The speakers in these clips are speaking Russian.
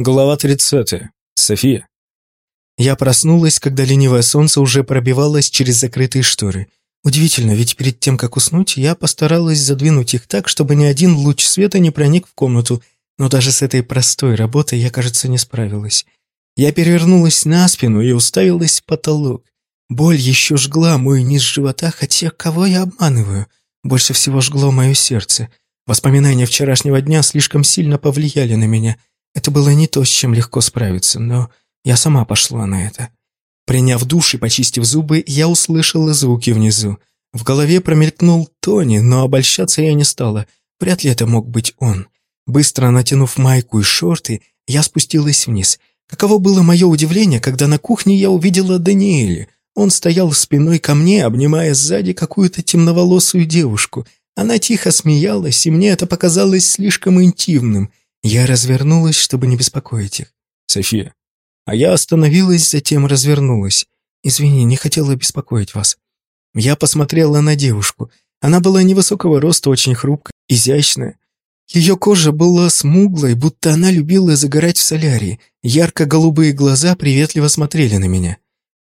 Глава 30. София. Я проснулась, когда ленивое солнце уже пробивалось через закрытые шторы. Удивительно, ведь перед тем, как уснуть, я постаралась задвинуть их так, чтобы ни один луч света не проник в комнату, но даже с этой простой работой я, кажется, не справилась. Я перевернулась на спину и уставилась в потолок. Боль еще жгла мой низ живота, хотя кого я обманываю? Больше всего жгло мое сердце. Воспоминания вчерашнего дня слишком сильно повлияли на меня – это было не то, с чем легко справиться, но я сама пошла на это. Приняв душ и почистив зубы, я услышала звуки внизу. В голове промелькнул Тони, но обольщаться я не стала. Вряд ли это мог быть он. Быстро натянув майку и шорты, я спустилась вниз. Каково было мое удивление, когда на кухне я увидела Даниэля. Он стоял спиной ко мне, обнимая сзади какую-то темноволосую девушку. Она тихо смеялась, и мне это показалось слишком интимным. Я развернулась, чтобы не беспокоить их. София. А я остановилась, затем развернулась. Извини, не хотела беспокоить вас. Я посмотрела на девушку. Она была невысокого роста, очень хрупкая, изящная. Ее кожа была смуглой, будто она любила загорать в солярии. Ярко-голубые глаза приветливо смотрели на меня.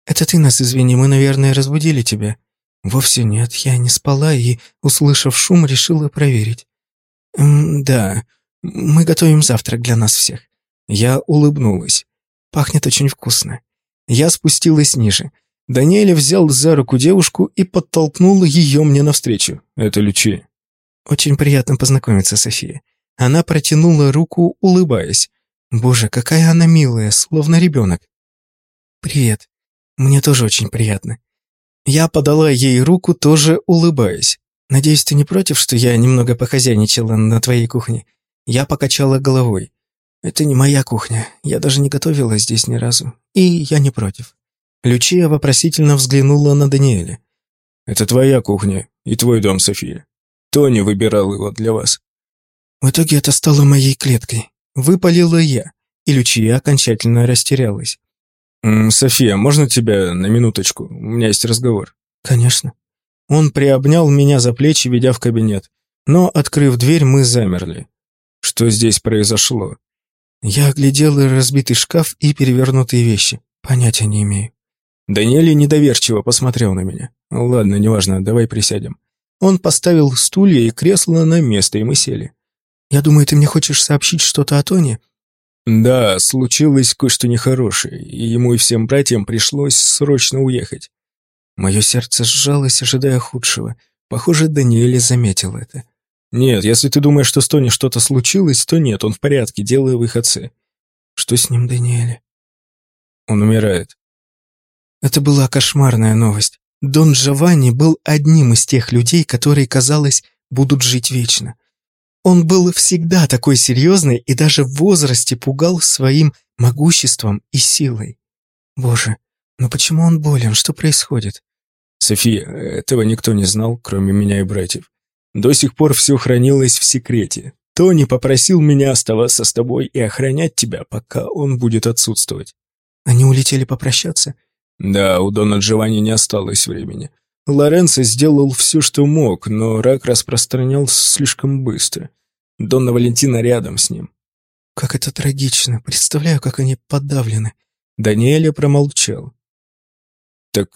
«Это ты нас извини, мы, наверное, разбудили тебя». «Вовсе нет, я не спала и, услышав шум, решила проверить». «М «Да, мы готовим завтрак для нас всех». Я улыбнулась. Пахнет очень вкусно. Я спустилась ниже. Даниэль взял за руку девушку и подтолкнул ее мне навстречу. «Это Лючи». «Очень приятно познакомиться, София». Она протянула руку, улыбаясь. «Боже, какая она милая, словно ребенок». «Привет. Мне тоже очень приятно». Я подала ей руку, тоже улыбаясь. «Надеюсь, ты не против, что я немного похозяйничала на твоей кухне? Я покачала головой. «Это не моя кухня. Я даже не готовила здесь ни разу. И я не против». Лючия вопросительно взглянула на Даниэля. «Это твоя кухня и твой дом, София. Тони выбирал его для вас». В итоге это стало моей клеткой. Выпалила я, и Лючия окончательно растерялась. «М «София, можно тебя на минуточку? У меня есть разговор». «Конечно». Он приобнял меня за плечи, ведя в кабинет. Но, открыв дверь, мы замерли. Что здесь произошло? Я оглядел разбитый шкаф и перевернутые вещи. Понятия не имею. Даниэль недоверчиво посмотрел на меня. Ладно, неважно, давай присядем. Он поставил стулья и кресло на место, и мы сели. Я думаю, ты мне хочешь сообщить что-то о Тоне? Да, случилось кое-что нехорошее, и ему и всем братьям пришлось срочно уехать. Мое сердце сжалось, ожидая худшего. Похоже, Даниэль заметил это. «Нет, если ты думаешь, что с Тони что-то случилось, то нет, он в порядке, делая выходцы». «Что с ним, Даниэль?» «Он умирает». Это была кошмарная новость. Дон Джованни был одним из тех людей, которые, казалось, будут жить вечно. Он был всегда такой серьезный и даже в возрасте пугал своим могуществом и силой. Боже, но почему он болен? Что происходит? София, этого никто не знал, кроме меня и братьев. До сих пор все хранилось в секрете. Тони попросил меня оставаться с тобой и охранять тебя, пока он будет отсутствовать. Они улетели попрощаться? Да, у Дона Джованни не осталось времени. Лоренцо сделал все, что мог, но рак распространялся слишком быстро. Донна Валентина рядом с ним. Как это трагично. Представляю, как они подавлены. Даниэля промолчал. «Так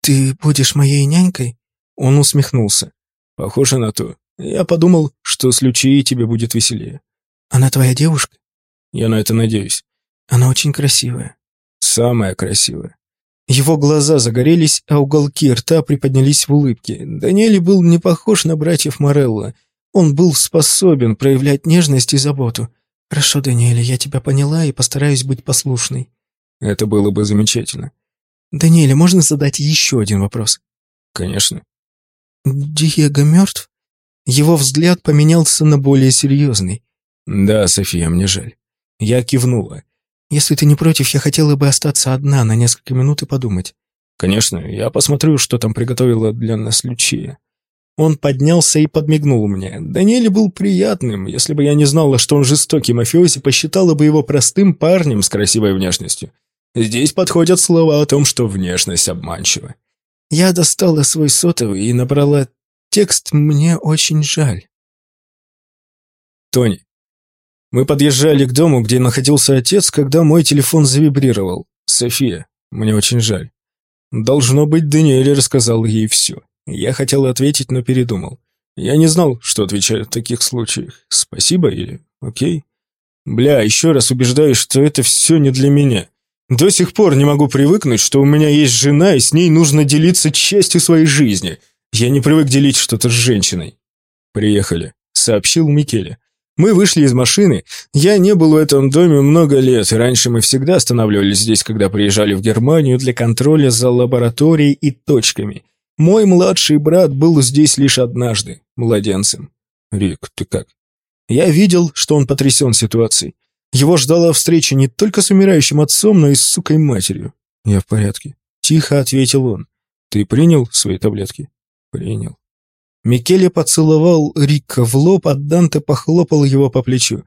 ты будешь моей нянькой?» Он усмехнулся. Похоже на то. Я подумал, что с Лючией тебе будет веселее. Она твоя девушка? Я на это надеюсь. Она очень красивая. Самая красивая. Его глаза загорелись, а уголки рта приподнялись в улыбке. Даниэль был не похож на братьев Морелло. Он был способен проявлять нежность и заботу. «Хорошо, Даниэль, я тебя поняла и постараюсь быть послушной». Это было бы замечательно. «Даниэль, можно задать еще один вопрос?» «Конечно». «Диего мертв?» Его взгляд поменялся на более серьезный. «Да, София, мне жаль». Я кивнула. «Если ты не против, я хотела бы остаться одна на несколько минут и подумать». «Конечно, я посмотрю, что там приготовила для нас Лючия». Он поднялся и подмигнул мне. Даниэль был приятным. Если бы я не знала, что он жестокий мафиози, посчитала бы его простым парнем с красивой внешностью. Здесь подходят слова о том, что внешность обманчива. Я достала свой сотовый и набрала текст «Мне очень жаль». Тони, Мы подъезжали к дому, где находился отец, когда мой телефон завибрировал. София, мне очень жаль. Должно быть, Даниэль рассказал ей все. Я хотел ответить, но передумал. Я не знал, что отвечать в таких случаях. Спасибо или окей? Бля, еще раз убеждаюсь, что это все не для меня. До сих пор не могу привыкнуть, что у меня есть жена, и с ней нужно делиться частью своей жизни. Я не привык делить что-то с женщиной. Приехали, сообщил Микеле. Мы вышли из машины. Я не был в этом доме много лет, и раньше мы всегда останавливались здесь, когда приезжали в Германию для контроля за лабораторией и точками. Мой младший брат был здесь лишь однажды, младенцем. Рик, ты как? Я видел, что он потрясен ситуацией. Его ждала встреча не только с умирающим отцом, но и с сукой матерью. Я в порядке. Тихо ответил он. Ты принял свои таблетки? Принял. Микеле поцеловал Рика в лоб, а Данте похлопал его по плечу.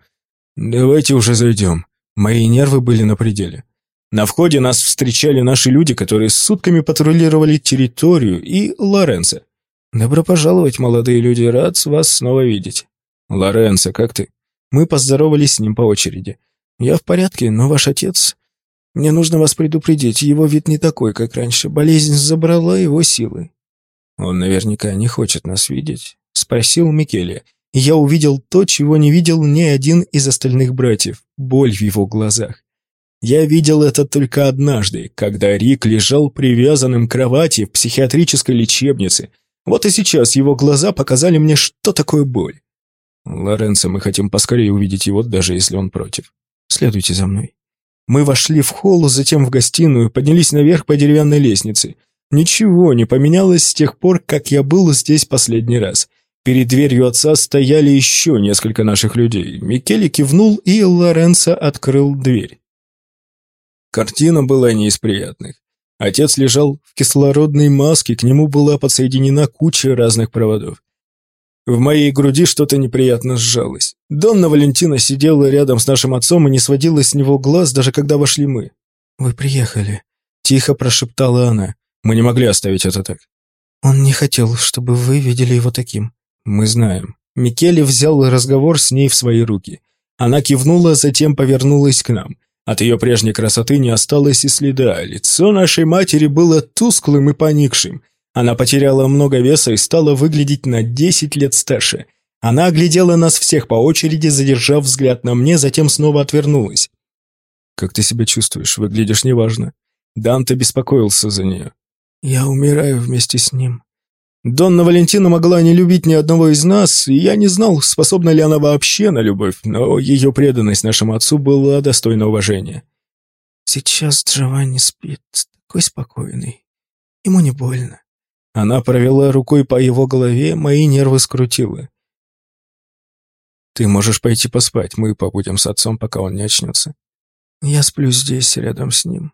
«Давайте уже зайдем. Мои нервы были на пределе. На входе нас встречали наши люди, которые сутками патрулировали территорию, и Лоренцо. Добро пожаловать, молодые люди, рад вас снова видеть. Лоренцо, как ты? Мы поздоровались с ним по очереди. Я в порядке, но ваш отец... Мне нужно вас предупредить, его вид не такой, как раньше. Болезнь забрала его силы. «Он наверняка не хочет нас видеть», — спросил Микеле. Я увидел то, чего не видел ни один из остальных братьев — боль в его глазах. Я видел это только однажды, когда Рик лежал привязанным к кровати в психиатрической лечебнице. Вот и сейчас его глаза показали мне, что такое боль. Лоренцо, мы хотим поскорее увидеть его, даже если он против. Следуйте за мной. Мы вошли в холл, затем в гостиную, поднялись наверх по деревянной лестнице. Ничего не поменялось с тех пор, как я был здесь последний раз. Перед дверью отца стояли еще несколько наших людей. Микеле кивнул, и Лоренцо открыл дверь. Картина была не из приятных. Отец лежал в кислородной маске, к нему была подсоединена куча разных проводов. В моей груди что-то неприятно сжалось. Донна Валентина сидела рядом с нашим отцом и не сводила с него глаз, даже когда вошли мы. «Вы приехали», — тихо прошептала она. Мы не могли оставить это так. Он не хотел, чтобы вы видели его таким. Мы знаем. Микеле взял разговор с ней в свои руки. Она кивнула, затем повернулась к нам. От ее прежней красоты не осталось и следа. Лицо нашей матери было тусклым и поникшим. Она потеряла много веса и стала выглядеть на 10 лет старше. Она оглядела нас всех по очереди, задержав взгляд на мне, затем снова отвернулась. «Как ты себя чувствуешь? Выглядишь неважно». Данте беспокоился за нее. Я умираю вместе с ним. Донна Валентина могла не любить ни одного из нас, и я не знал, способна ли она вообще на любовь, но ее преданность нашему отцу была достойна уважения. Сейчас Джованни спит, такой спокойный. Ему не больно. Она провела рукой по его голове, мои нервы скрутило. Ты можешь пойти поспать, мы побудем с отцом, пока он не очнется. Я сплю здесь, рядом с ним.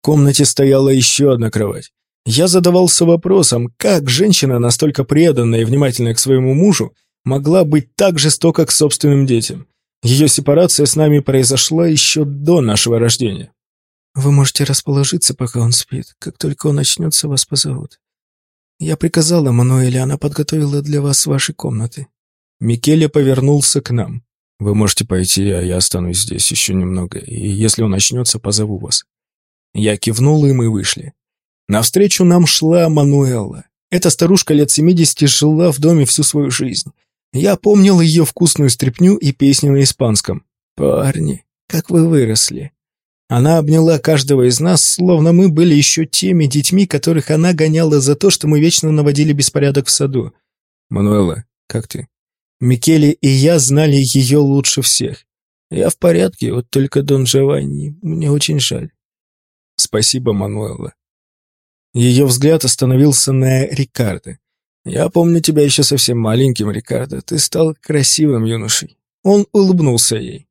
В комнате стояла еще одна кровать. Я задавался вопросом, как женщина, настолько преданная и внимательная к своему мужу, могла быть так жестока к собственным детям. Ее сепарация с нами произошла еще до нашего рождения. Вы можете расположиться, пока он спит. Как только он очнется, вас позовут. Я приказала Мануэле, она подготовила для вас ваши комнаты. Микеле повернулся к нам. Вы можете пойти, а я останусь здесь еще немного, и если он очнется, позову вас. Я кивнул, и мы вышли. Навстречу нам шла Мануэла. Эта старушка лет 70 жила в доме всю свою жизнь. Я помнил ее вкусную стряпню и песню на испанском. «Парни, как вы выросли!» Она обняла каждого из нас, словно мы были еще теми детьми, которых она гоняла за то, что мы вечно наводили беспорядок в саду. «Мануэла, как ты?» Микеле и я знали ее лучше всех. «Я в порядке, вот только Дон Джованни, мне очень жаль». «Спасибо, Мануэла. Ее взгляд остановился на Рикардо. «Я помню тебя еще совсем маленьким, Рикардо. Ты стал красивым юношей». Он улыбнулся ей.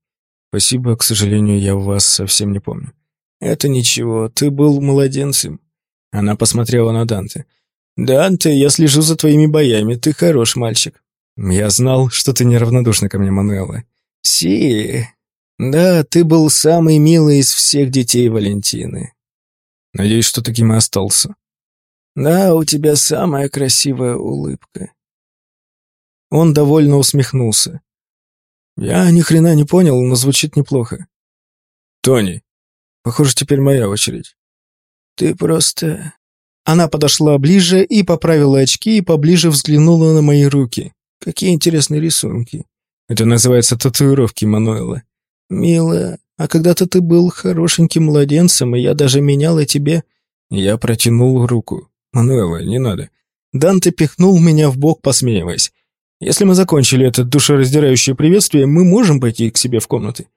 «Спасибо, к сожалению, я вас совсем не помню». «Это ничего, ты был младенцем». Она посмотрела на Данте. «Данте, я слежу за твоими боями, ты хорош мальчик». «Я знал, что ты неравнодушна ко мне, Мануэла». «Си, да, ты был самый милый из всех детей Валентины. Надеюсь, что таким и остался. Да, у тебя самая красивая улыбка. Он довольно усмехнулся. Я ни хрена не понял, но звучит неплохо. Тони, похоже, теперь моя очередь. Ты просто... Она подошла ближе и поправила очки и поближе взглянула на мои руки. Какие интересные рисунки. Это называется татуировки Мануэла. Милая, а когда-то ты был хорошеньким младенцем, и я даже меняла тебе... Я протянул руку. Мануэла, не надо. Данте пихнул меня в бок, посмеиваясь. Если мы закончили это душераздирающее приветствие, мы можем пойти к себе в комнаты?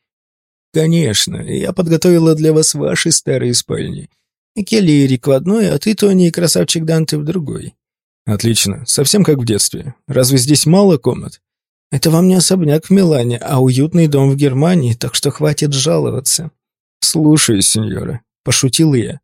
Конечно, я подготовила для вас ваши старые спальни. И Келли и Рик в одной, а ты, Тони, и красавчик Данте в другой. Отлично, совсем как в детстве. Разве здесь мало комнат? Это вам не особняк в Милане, а уютный дом в Германии, так что хватит жаловаться. Слушаюсь, сеньора, пошутил я.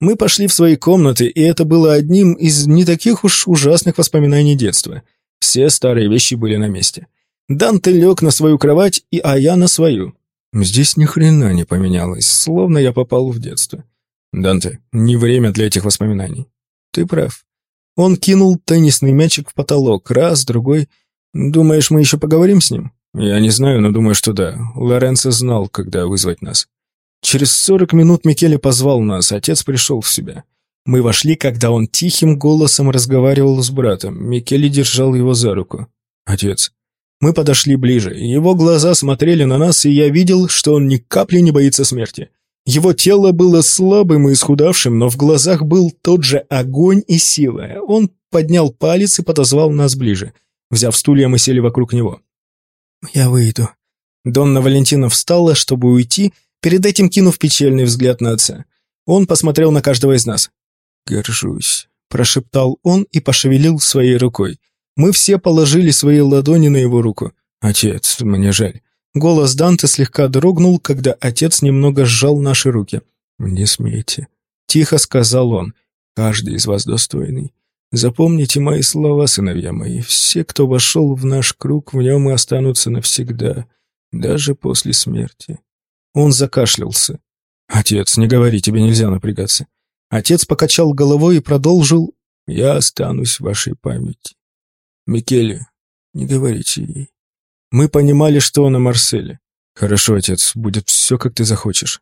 Мы пошли в свои комнаты, и это было одним из не таких уж ужасных воспоминаний детства. Все старые вещи были на месте. Данте лег на свою кровать, и а я на свою. Здесь ни хрена не поменялось, словно я попал в детство. Данте, не время для этих воспоминаний. Ты прав. Он кинул теннисный мячик в потолок, раз, другой. Думаешь, мы еще поговорим с ним? Я не знаю, но думаю, что да. Лоренцо знал, когда вызвать нас. Через сорок минут Микеле позвал нас, отец пришел в себя. Мы вошли, когда он тихим голосом разговаривал с братом. Микеле держал его за руку. «Отец». Мы подошли ближе. Его глаза смотрели на нас, и я видел, что он ни капли не боится смерти. Его тело было слабым и исхудавшим, но в глазах был тот же огонь и сила. Он поднял палец и подозвал нас ближе. Взяв стулья, мы сели вокруг него. «Я выйду». Донна Валентина встала, чтобы уйти, перед этим кинув печальный взгляд на отца. Он посмотрел на каждого из нас. «Горжусь», — прошептал он и пошевелил своей рукой. Мы все положили свои ладони на его руку. «Отец, мне жаль». Голос Данте слегка дрогнул, когда отец немного сжал наши руки. «Не смейте», — тихо сказал он. «Каждый из вас достойный. Запомните мои слова, сыновья мои. Все, кто вошел в наш круг, в нем и останутся навсегда, даже после смерти». Он закашлялся. «Отец, не говори, тебе нельзя напрягаться. Отец покачал головой и продолжил «Я останусь в вашей памяти». «Микеле, не говорите ей». Мы понимали, что он о Марселе. «Хорошо, отец, будет все, как ты захочешь».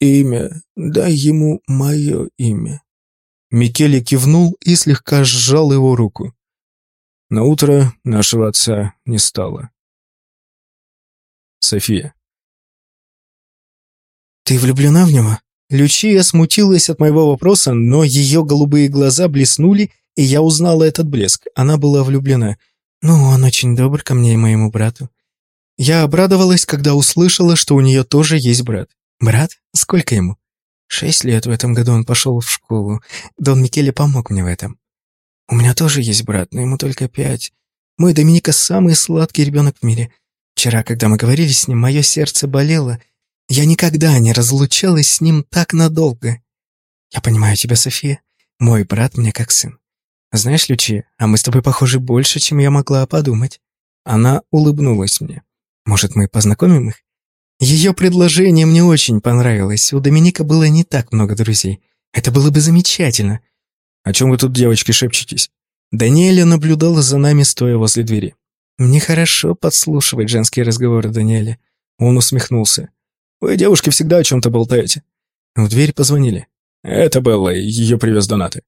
«Имя, дай ему мое имя». Микеле кивнул и слегка сжал его руку. На утро нашего отца не стало. София. «Ты влюблена в него?» Лючия смутилась от моего вопроса, но ее голубые глаза блеснули, и я узнала этот блеск. Она была влюблена. Ну, он очень добр ко мне и моему брату. Я обрадовалась, когда услышала, что у нее тоже есть брат. Брат? Сколько ему? Шесть лет в этом году он пошел в школу. Дон Микеле помог мне в этом. У меня тоже есть брат, но ему только пять. Мой Доминика самый сладкий ребенок в мире. Вчера, когда мы говорили с ним, мое сердце болело, я никогда не разлучалась с ним так надолго. Я понимаю тебя, София. Мой брат мне как сын. Знаешь, Лючи, а мы с тобой похожи больше, чем я могла подумать. Она улыбнулась мне. Может, мы познакомим их? Ее предложение мне очень понравилось. У Доминика было не так много друзей. Это было бы замечательно. О чем вы тут, девочки, шепчетесь? Даниэля наблюдала за нами, стоя возле двери. Нехорошо подслушивать женские разговоры Даниэля. Он усмехнулся. Вы, девушки, всегда о чем-то болтаете. В дверь позвонили. Это Белла, ее привез Донаты.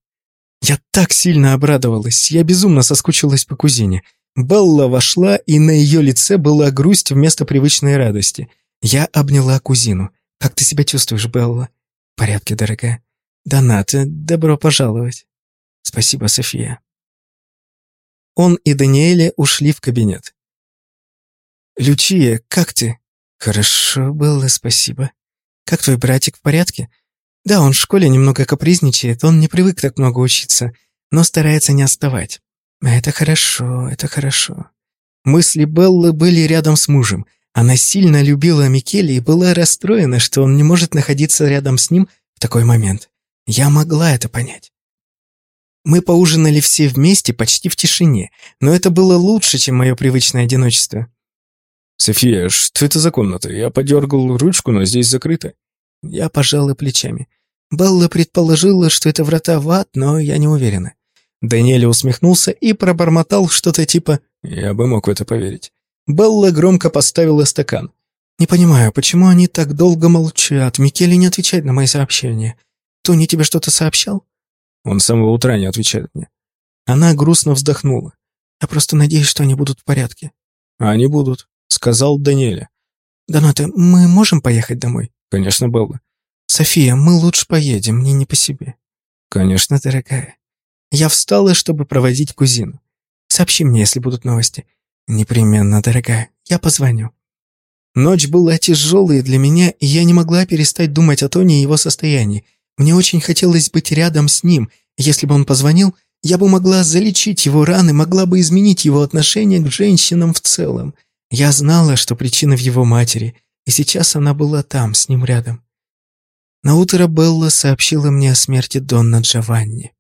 Я так сильно обрадовалась, я безумно соскучилась по кузине. Белла вошла, и на ее лице была грусть вместо привычной радости. Я обняла кузину. «Как ты себя чувствуешь, Белла?» «В порядке, дорогая». «Доната, добро пожаловать». «Спасибо, София». Он и Даниэля ушли в кабинет. «Лючия, как ты?» «Хорошо было, спасибо. Как твой братик в порядке?» «Да, он в школе немного капризничает, он не привык так много учиться, но старается не отставать». «Это хорошо, это хорошо». Мысли Беллы были рядом с мужем. Она сильно любила Микеле и была расстроена, что он не может находиться рядом с ним в такой момент. Я могла это понять. Мы поужинали все вместе почти в тишине, но это было лучше, чем мое привычное одиночество. «София, что это за комната? Я подергал ручку, но здесь закрыто». Я пожала плечами. Белла предположила, что это врата в ад, но я не уверена. Даниэль усмехнулся и пробормотал что-то типа «Я бы мог в это поверить». Белла громко поставила стакан. «Не понимаю, почему они так долго молчат? Микеле не отвечает на мои сообщения. Тони тебе что-то сообщал?» «Он с самого утра не отвечает мне». Она грустно вздохнула. «Я просто надеюсь, что они будут в порядке». «Они будут», — сказал Даниэля. «Доната, мы можем поехать домой?» «Конечно, Белла». «София, мы лучше поедем, мне не по себе». «Конечно, дорогая». Я встала, чтобы проводить кузину. «Сообщи мне, если будут новости». «Непременно, дорогая. Я позвоню». Ночь была тяжелой для меня, и я не могла перестать думать о Тони и его состоянии. Мне очень хотелось быть рядом с ним. Если бы он позвонил, я бы могла залечить его раны, могла бы изменить его отношение к женщинам в целом. Я знала, что причина в его матери, и сейчас она была там, с ним рядом. Наутро Белла сообщила мне о смерти Донна Джованни.